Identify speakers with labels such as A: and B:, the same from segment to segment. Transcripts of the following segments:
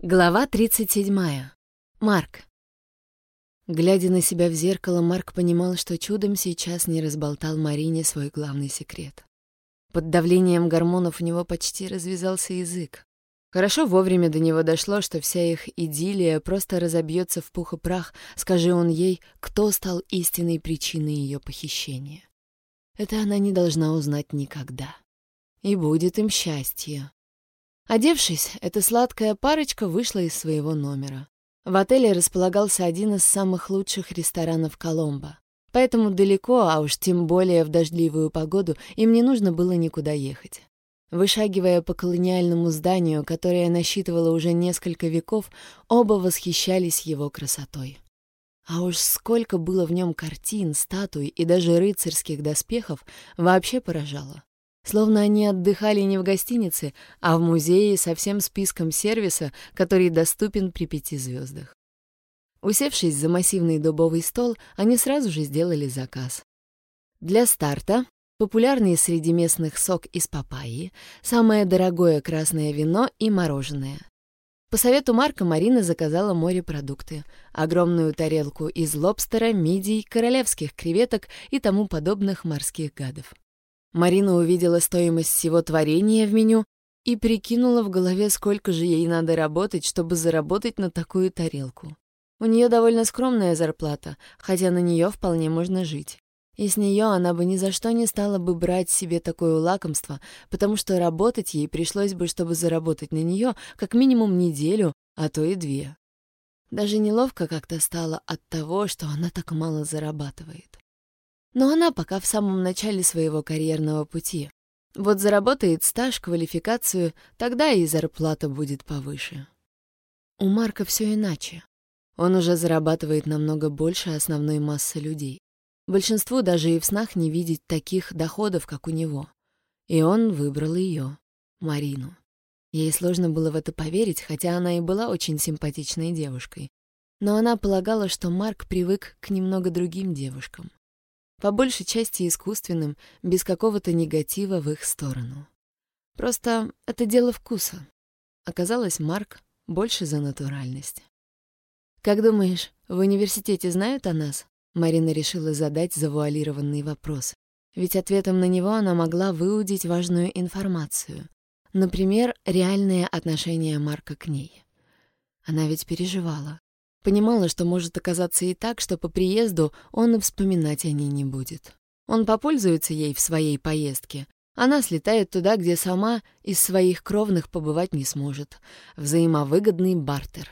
A: Глава 37. Марк. Глядя на себя в зеркало, Марк понимал, что чудом сейчас не разболтал Марине свой главный секрет. Под давлением гормонов у него почти развязался язык. Хорошо вовремя до него дошло, что вся их идиллия просто разобьется в пух и прах, скажи он ей, кто стал истинной причиной ее похищения. Это она не должна узнать никогда. И будет им счастье. Одевшись, эта сладкая парочка вышла из своего номера. В отеле располагался один из самых лучших ресторанов Коломбо. Поэтому далеко, а уж тем более в дождливую погоду, им не нужно было никуда ехать. Вышагивая по колониальному зданию, которое насчитывало уже несколько веков, оба восхищались его красотой. А уж сколько было в нем картин, статуй и даже рыцарских доспехов, вообще поражало. Словно они отдыхали не в гостинице, а в музее со всем списком сервиса, который доступен при пяти звездах. Усевшись за массивный дубовый стол, они сразу же сделали заказ. Для старта популярный среди местных сок из папайи, самое дорогое красное вино и мороженое. По совету Марка Марина заказала морепродукты, огромную тарелку из лобстера, мидий, королевских креветок и тому подобных морских гадов. Марина увидела стоимость всего творения в меню и прикинула в голове, сколько же ей надо работать, чтобы заработать на такую тарелку. У нее довольно скромная зарплата, хотя на нее вполне можно жить. И с нее она бы ни за что не стала бы брать себе такое лакомство, потому что работать ей пришлось бы, чтобы заработать на нее как минимум неделю, а то и две. Даже неловко как-то стало от того, что она так мало зарабатывает. Но она пока в самом начале своего карьерного пути. Вот заработает стаж, квалификацию, тогда и зарплата будет повыше. У Марка все иначе. Он уже зарабатывает намного больше основной массы людей. Большинству даже и в снах не видеть таких доходов, как у него. И он выбрал ее, Марину. Ей сложно было в это поверить, хотя она и была очень симпатичной девушкой. Но она полагала, что Марк привык к немного другим девушкам по большей части искусственным, без какого-то негатива в их сторону. Просто это дело вкуса. Оказалось, Марк больше за натуральность. «Как думаешь, в университете знают о нас?» Марина решила задать завуалированный вопрос. Ведь ответом на него она могла выудить важную информацию. Например, реальные отношения Марка к ней. Она ведь переживала. Понимала, что может оказаться и так, что по приезду он и вспоминать о ней не будет. Он попользуется ей в своей поездке. Она слетает туда, где сама из своих кровных побывать не сможет. Взаимовыгодный бартер.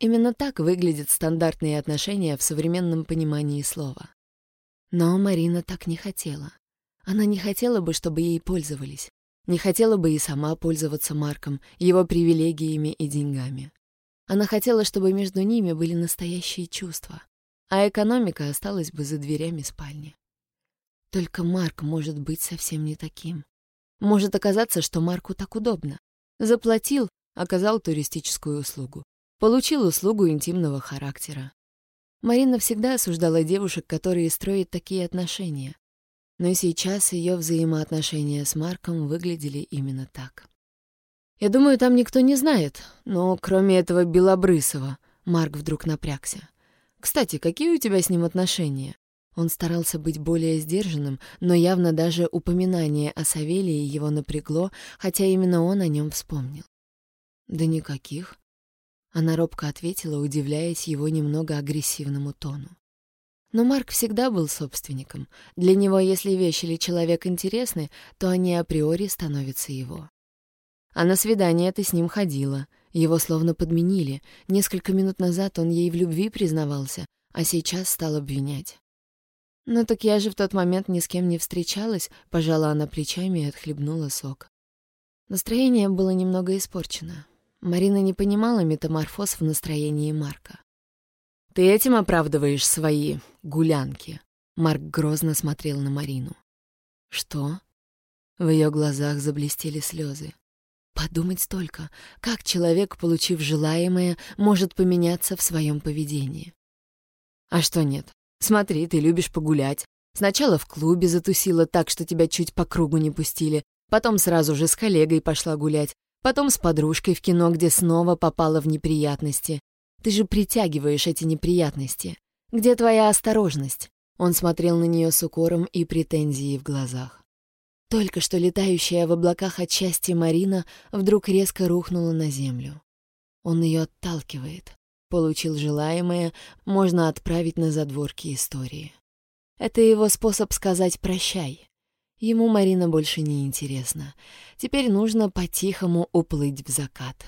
A: Именно так выглядят стандартные отношения в современном понимании слова. Но Марина так не хотела. Она не хотела бы, чтобы ей пользовались. Не хотела бы и сама пользоваться Марком, его привилегиями и деньгами. Она хотела, чтобы между ними были настоящие чувства, а экономика осталась бы за дверями спальни. Только Марк может быть совсем не таким. Может оказаться, что Марку так удобно. Заплатил, оказал туристическую услугу. Получил услугу интимного характера. Марина всегда осуждала девушек, которые строят такие отношения. Но сейчас ее взаимоотношения с Марком выглядели именно так. Я думаю, там никто не знает, но кроме этого Белобрысова, Марк вдруг напрягся. Кстати, какие у тебя с ним отношения? Он старался быть более сдержанным, но явно даже упоминание о Савелии его напрягло, хотя именно он о нем вспомнил. «Да никаких», — она робко ответила, удивляясь его немного агрессивному тону. Но Марк всегда был собственником. Для него, если вещь или человек интересны, то они априори становятся его. А на свидание ты с ним ходила. Его словно подменили. Несколько минут назад он ей в любви признавался, а сейчас стал обвинять. «Ну так я же в тот момент ни с кем не встречалась», — пожала она плечами и отхлебнула сок. Настроение было немного испорчено. Марина не понимала метаморфоз в настроении Марка. «Ты этим оправдываешь свои гулянки?» Марк грозно смотрел на Марину. «Что?» В ее глазах заблестели слезы. Подумать только, как человек, получив желаемое, может поменяться в своем поведении. А что нет? Смотри, ты любишь погулять. Сначала в клубе затусила так, что тебя чуть по кругу не пустили, потом сразу же с коллегой пошла гулять, Потом с подружкой в кино, где снова попала в неприятности. Ты же притягиваешь эти неприятности. Где твоя осторожность? Он смотрел на нее с укором и претензией в глазах. Только что летающая в облаках от счастья Марина вдруг резко рухнула на землю. Он ее отталкивает. Получил желаемое, можно отправить на задворки истории. Это его способ сказать «прощай». Ему Марина больше не интересна. Теперь нужно по-тихому уплыть в закат.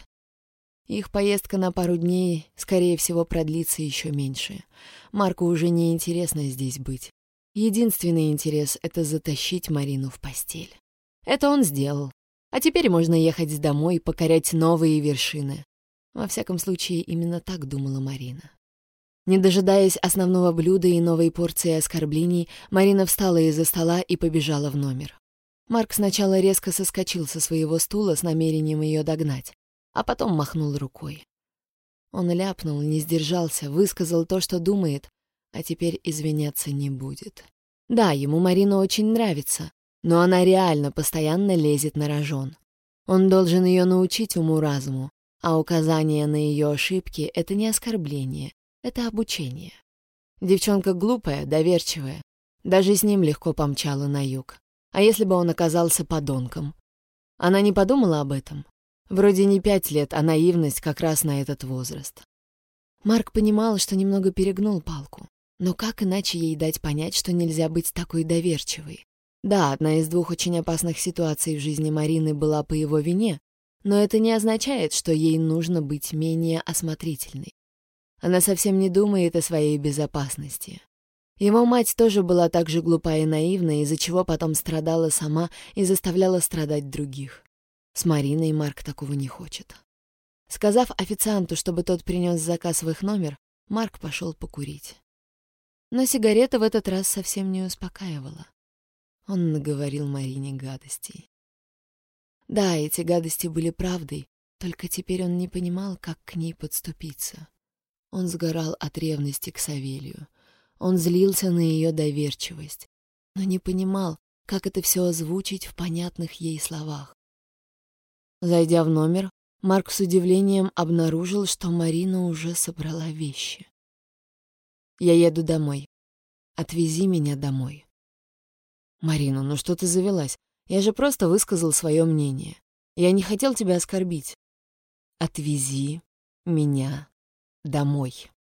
A: Их поездка на пару дней, скорее всего, продлится еще меньше. Марку уже не интересно здесь быть. Единственный интерес — это затащить Марину в постель. Это он сделал. А теперь можно ехать домой и покорять новые вершины. Во всяком случае, именно так думала Марина. Не дожидаясь основного блюда и новой порции оскорблений, Марина встала из-за стола и побежала в номер. Марк сначала резко соскочил со своего стула с намерением ее догнать, а потом махнул рукой. Он ляпнул, не сдержался, высказал то, что думает, а теперь извиняться не будет. Да, ему Марина очень нравится, но она реально постоянно лезет на рожон. Он должен ее научить уму-разуму, а указание на ее ошибки — это не оскорбление, это обучение. Девчонка глупая, доверчивая. Даже с ним легко помчала на юг. А если бы он оказался подонком? Она не подумала об этом? Вроде не пять лет, а наивность как раз на этот возраст. Марк понимал, что немного перегнул палку. Но как иначе ей дать понять, что нельзя быть такой доверчивой? Да, одна из двух очень опасных ситуаций в жизни Марины была по его вине, но это не означает, что ей нужно быть менее осмотрительной. Она совсем не думает о своей безопасности. Его мать тоже была так же глупа и наивна, из-за чего потом страдала сама и заставляла страдать других. С Мариной Марк такого не хочет. Сказав официанту, чтобы тот принес заказ в их номер, Марк пошел покурить. Но сигарета в этот раз совсем не успокаивала. Он наговорил Марине гадостей. Да, эти гадости были правдой, только теперь он не понимал, как к ней подступиться. Он сгорал от ревности к Савелью. Он злился на ее доверчивость, но не понимал, как это все озвучить в понятных ей словах. Зайдя в номер, Марк с удивлением обнаружил, что Марина уже собрала вещи. «Я еду домой. Отвези меня домой». «Марина, ну что ты завелась? Я же просто высказал свое мнение. Я не хотел тебя оскорбить. Отвези меня домой.